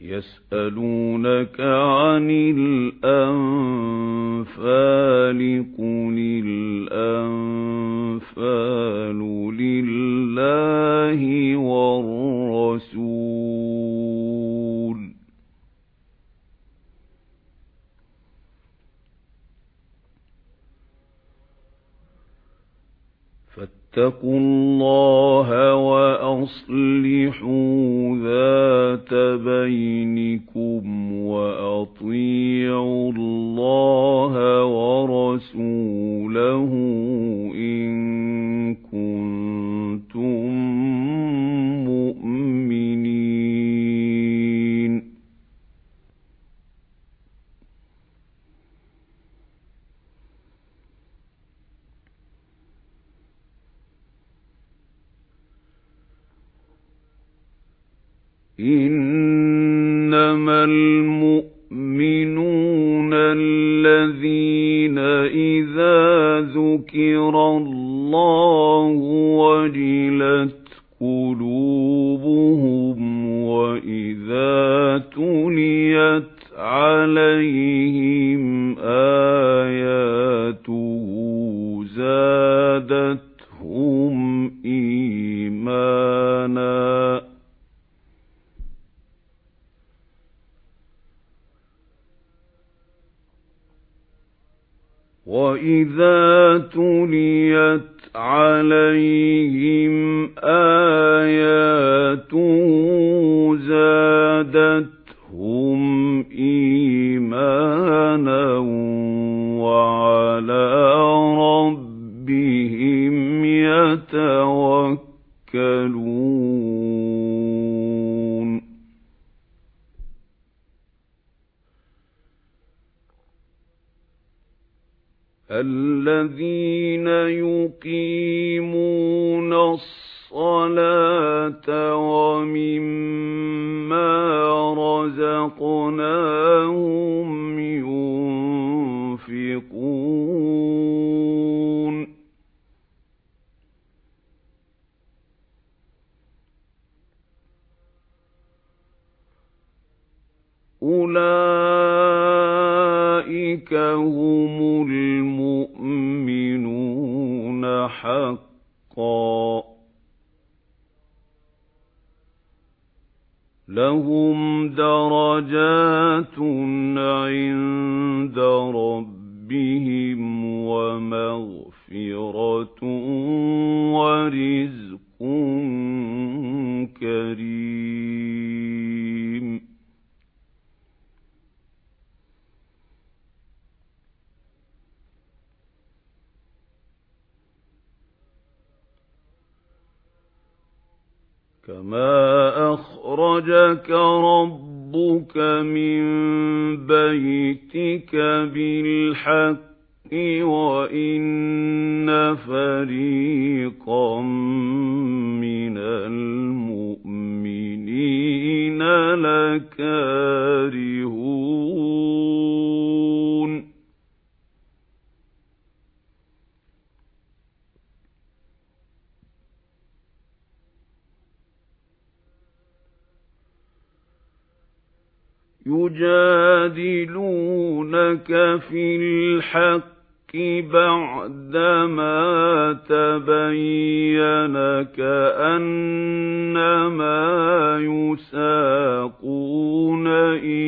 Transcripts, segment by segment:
يَسْأَلُونَكَ عَنِ الْأَنفَالِ قُلِ الْأَنفَالُ فَاتَّقُوا اللَّهَ وَأَصْلِحُوا ذَاتَ بَيْنِكُمْ إِنَّمَا الْمُؤْمِنُونَ الَّذِينَ إِذَا ذُكِرَ وَإِذَا تُلِيَتْ عَلَيْهِمْ الَّذِينَ يُقِيمُونَ الصَّلَاةَ وَمِمَّا رَزَقْنَاهُمْ يُنْفِقُونَ. أُولَئِكَ هُمُ الْمُؤْمِنُونَ حَقًّا. لَهُمْ دَرَجَاتٌ عِندَ رَبِّهِمْ وَمَغْفِرَةٌ وَرِزْقٌ كَمَا أَخْرَجَكَ رَبُّكَ مِنْ بَيْتِكَ بِالْحَقِّ وَإِنَّ فَرِيقًا مِنَ الْمُؤْمِنِينَ لَكَارِهُونَ يُجَادِلُونَكَ فِي الْحَقِّ بَعْدَمَا تَبَيَّنَ كَأَنَّمَا يُسَاقُونَ إِلَى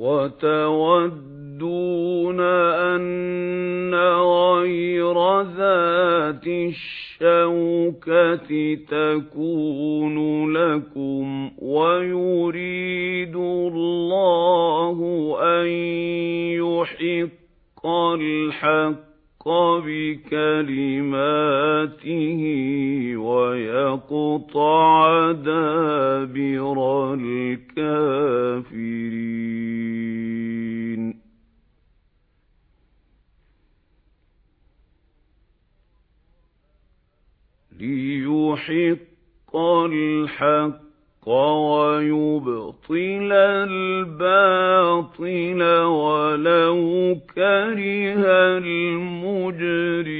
وَتَوَدُّونَ تودون أن غير ذات الشوكة تكون لكم ويريد الله أن يحق الحق بكلماته ويقطع دابر ليحق الحق وَيُبْطِلَ الْبَاطِلَ وَلَوْ كَرِهَ الْمُجْرِمُونَ.